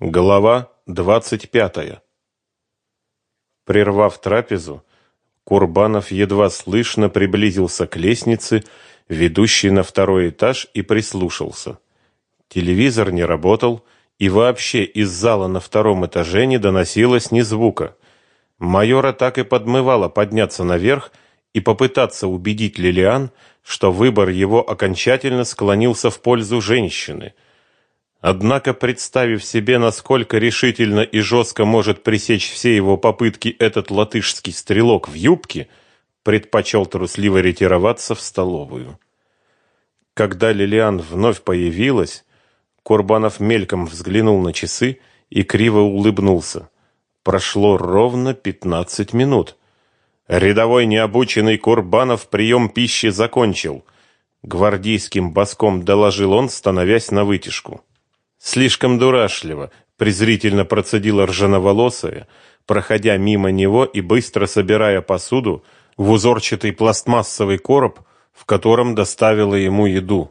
Глава двадцать пятая. Прервав трапезу, Курбанов едва слышно приблизился к лестнице, ведущей на второй этаж, и прислушался. Телевизор не работал, и вообще из зала на втором этаже не доносилось ни звука. Майора так и подмывало подняться наверх и попытаться убедить Лилиан, что выбор его окончательно склонился в пользу женщины – Однако, представив себе, насколько решительно и жестко может пресечь все его попытки этот латышский стрелок в юбке, предпочел трусливо ретироваться в столовую. Когда Лилиан вновь появилась, Курбанов мельком взглянул на часы и криво улыбнулся. Прошло ровно пятнадцать минут. Рядовой необученный Курбанов прием пищи закончил. Гвардейским боском доложил он, становясь на вытяжку. Слишком дурашливо, презрительно процедила ржановолосая, проходя мимо него и быстро собирая посуду в узорчатый пластмассовый короб, в котором доставила ему еду,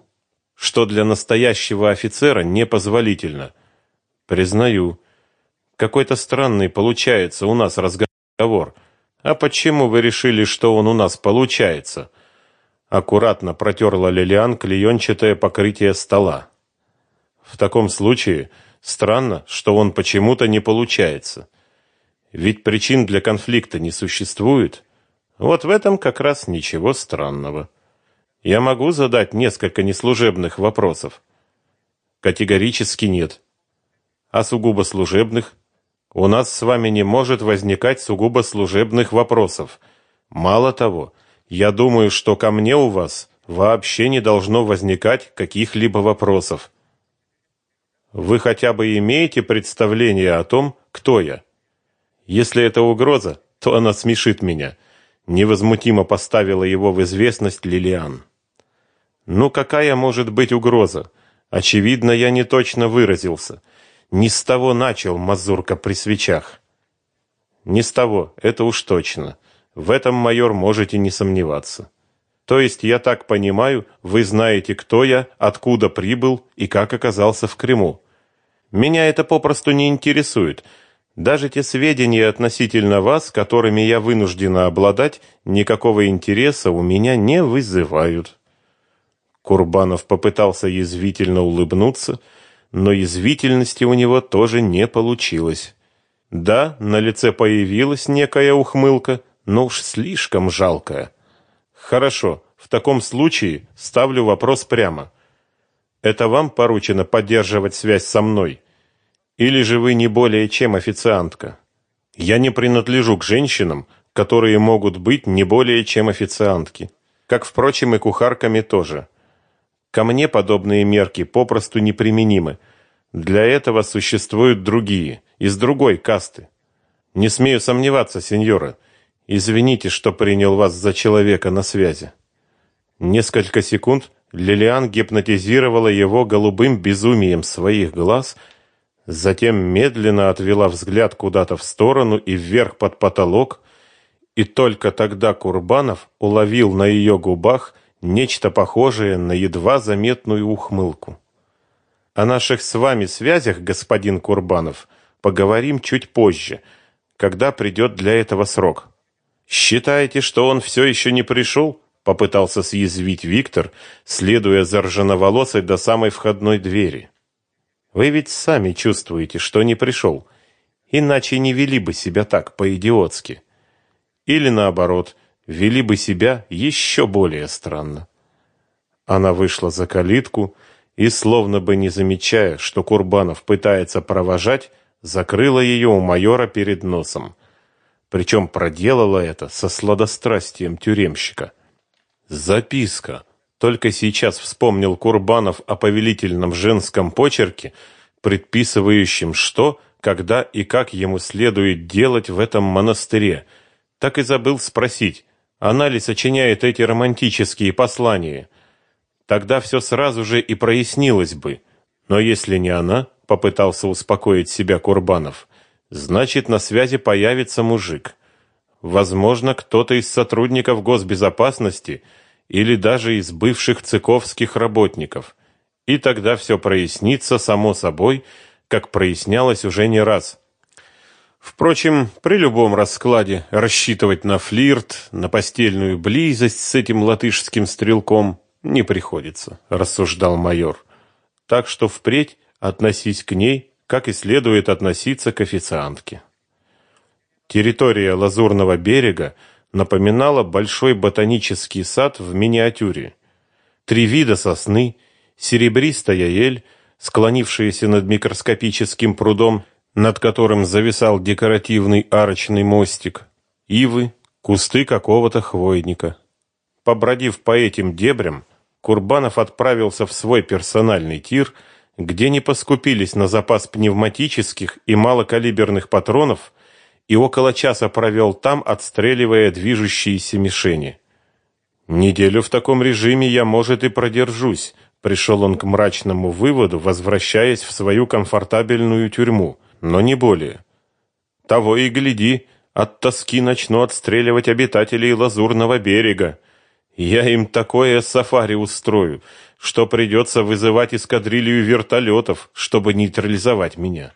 что для настоящего офицера непозволительно. Признаю, какой-то странный получается у нас разговор. А почему вы решили, что он у нас получается? Аккуратно протерла Лилиан клеенчатое покрытие стола. В таком случае странно, что он почему-то не получается. Ведь причин для конфликта не существует. Вот в этом как раз ничего странного. Я могу задать несколько неслужебных вопросов. Категорически нет. А сугубо служебных? У нас с вами не может возникать сугубо служебных вопросов. Мало того, я думаю, что ко мне у вас вообще не должно возникать каких-либо вопросов. Вы хотя бы имеете представление о том, кто я? Если это угроза, то она смешит меня. Невозмутимо поставила его в известность Лилиан. Ну какая может быть угроза? Очевидно, я не точно выразился. Не с того начал Мазурка при свечах. Не с того, это уж точно. В этом майор можете не сомневаться. То есть, я так понимаю, вы знаете, кто я, откуда прибыл и как оказался в Крыму. Меня это попросту не интересует. Даже те сведения относительно вас, которыми я вынуждена обладать, никакого интереса у меня не вызывают. Курбанов попытался язвительно улыбнуться, но язвительности у него тоже не получилось. Да, на лице появилась некая ухмылка, но уж слишком жалкая. Хорошо, в таком случае ставлю вопрос прямо. Это вам поручено поддерживать связь со мной? Или же вы не более чем официантка? Я не принадлежу к женщинам, которые могут быть не более чем официантки. Как, впрочем, и кухарками тоже. Ко мне подобные мерки попросту неприменимы. Для этого существуют другие, из другой касты. Не смею сомневаться, сеньора. Извините, что принял вас за человека на связи. Несколько секунд Лилиан гипнотизировала его голубым безумием своих глаз, затем медленно отвела взгляд куда-то в сторону и вверх под потолок, и только тогда Курбанов уловил на ее губах нечто похожее на едва заметную ухмылку. О наших с вами связях, господин Курбанов, поговорим чуть позже, когда придет для этого срок. Считаете, что он все еще не пришел?» Попытался съязвить Виктор, следуя за ржановолосой до самой входной двери. Вы ведь сами чувствуете, что не пришел, иначе не вели бы себя так по-идиотски. Или наоборот, вели бы себя еще более странно. Она вышла за калитку и, словно бы не замечая, что Курбанов пытается провожать, закрыла ее у майора перед носом. Причем проделала это со сладострастием тюремщика. Записка. Только сейчас вспомнил Курбанов о повелительном женском почерке, предписывающем что, когда и как ему следует делать в этом монастыре. Так и забыл спросить, она ли сочиняет эти романтические послания. Тогда все сразу же и прояснилось бы. Но если не она, попытался успокоить себя Курбанов, значит, на связи появится мужик. Возможно, кто-то из сотрудников госбезопасности или даже из бывших цыковских работников. И тогда все прояснится само собой, как прояснялось уже не раз. Впрочем, при любом раскладе рассчитывать на флирт, на постельную близость с этим латышским стрелком не приходится, рассуждал майор. Так что впредь относись к ней, как и следует относиться к официантке. Территория Лазурного берега напоминала большой ботанический сад в миниатюре. Три вида сосны, серебристая ель, склонившаяся над микроскопическим прудом, над которым зависал декоративный арочный мостик, ивы, кусты какого-то хвойника. Побродив по этим дебрям, Курбанов отправился в свой персональный тир, где не поскупились на запас пневматических и малокалиберных патронов, и около часа провел там, отстреливая движущиеся мишени. Неделю в таком режиме я, может, и продержусь, пришел он к мрачному выводу, возвращаясь в свою комфортабельную тюрьму, но не более. Того и гляди, от тоски начну отстреливать обитателей Лазурного берега. Я им такое сафари устрою, что придется вызывать эскадрилью вертолетов, чтобы нейтрализовать меня.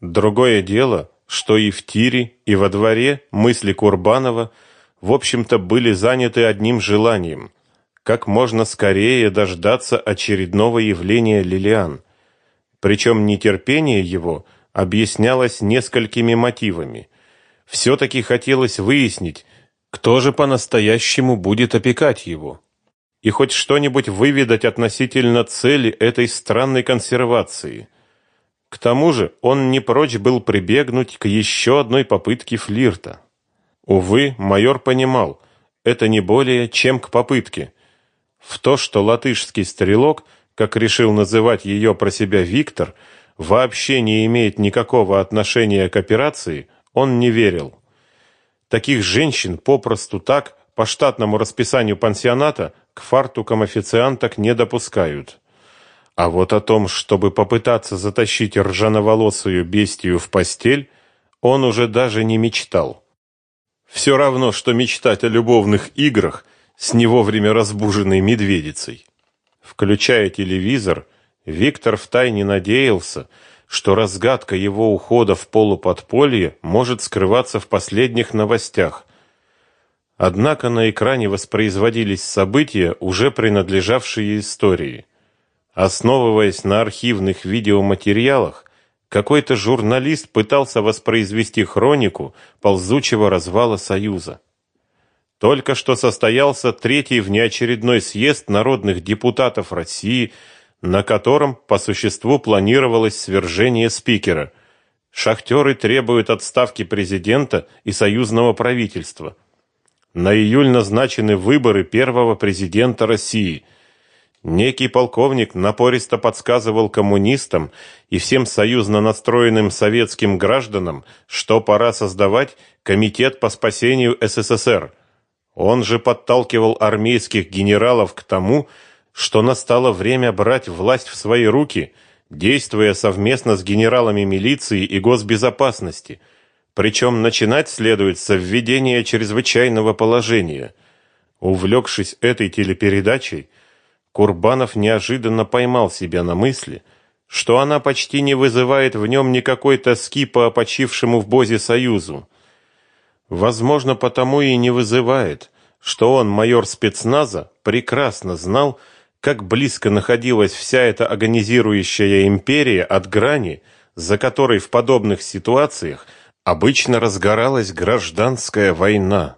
Другое дело, что и в тире, и во дворе мысли Курбанова – в общем-то, были заняты одним желанием – как можно скорее дождаться очередного явления Лилиан. Причем нетерпение его объяснялось несколькими мотивами. Все-таки хотелось выяснить, кто же по-настоящему будет опекать его. И хоть что-нибудь выведать относительно цели этой странной консервации. К тому же он не прочь был прибегнуть к еще одной попытке флирта. Увы, майор понимал, это не более чем к попытке. В то, что латышский стрелок, как решил называть ее про себя Виктор, вообще не имеет никакого отношения к операции, он не верил. Таких женщин попросту так, по штатному расписанию пансионата, к фартукам официанток не допускают. А вот о том, чтобы попытаться затащить ржановолосую бестию в постель, он уже даже не мечтал. Все равно, что мечтать о любовных играх с не вовремя разбуженной медведицей. Включая телевизор, Виктор втайне надеялся, что разгадка его ухода в полуподполье может скрываться в последних новостях. Однако на экране воспроизводились события, уже принадлежавшие истории. Основываясь на архивных видеоматериалах, какой-то журналист пытался воспроизвести хронику ползучего развала Союза. Только что состоялся третий внеочередной съезд народных депутатов России, на котором по существу планировалось свержение спикера. Шахтеры требуют отставки президента и союзного правительства. На июль назначены выборы первого президента России – Некий полковник напористо подсказывал коммунистам и всем союзно настроенным советским гражданам, что пора создавать комитет по спасению СССР. Он же подталкивал армейских генералов к тому, что настало время брать власть в свои руки, действуя совместно с генералами милиции и госбезопасности. Причем начинать следует с введения чрезвычайного положения. Увлекшись этой телепередачей, Курбанов неожиданно поймал себя на мысли, что она почти не вызывает в нем никакой тоски по почившему в Бозе Союзу. Возможно, потому и не вызывает, что он, майор спецназа, прекрасно знал, как близко находилась вся эта агонизирующая империя от грани, за которой в подобных ситуациях обычно разгоралась гражданская война.